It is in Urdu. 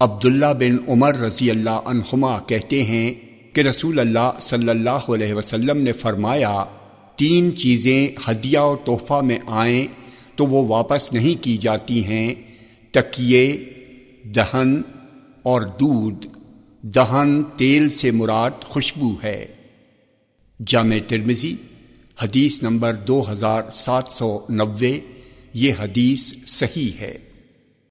عبداللہ بن عمر رضی اللہ عنہما کہتے ہیں کہ رسول اللہ صلی اللہ علیہ وسلم نے فرمایا، تین چیزیں ہدیہ اور تحفہ میں آئیں تو وہ واپس نہیں کی جاتی ہیں، تکیے، دہن اور دودھ۔ دہن تیل سے مراد خوشبو ہے۔ جامع ترمزی حدیث نمبر دو ہزار سات سو نوے، یہ حدیث صحیح ہے۔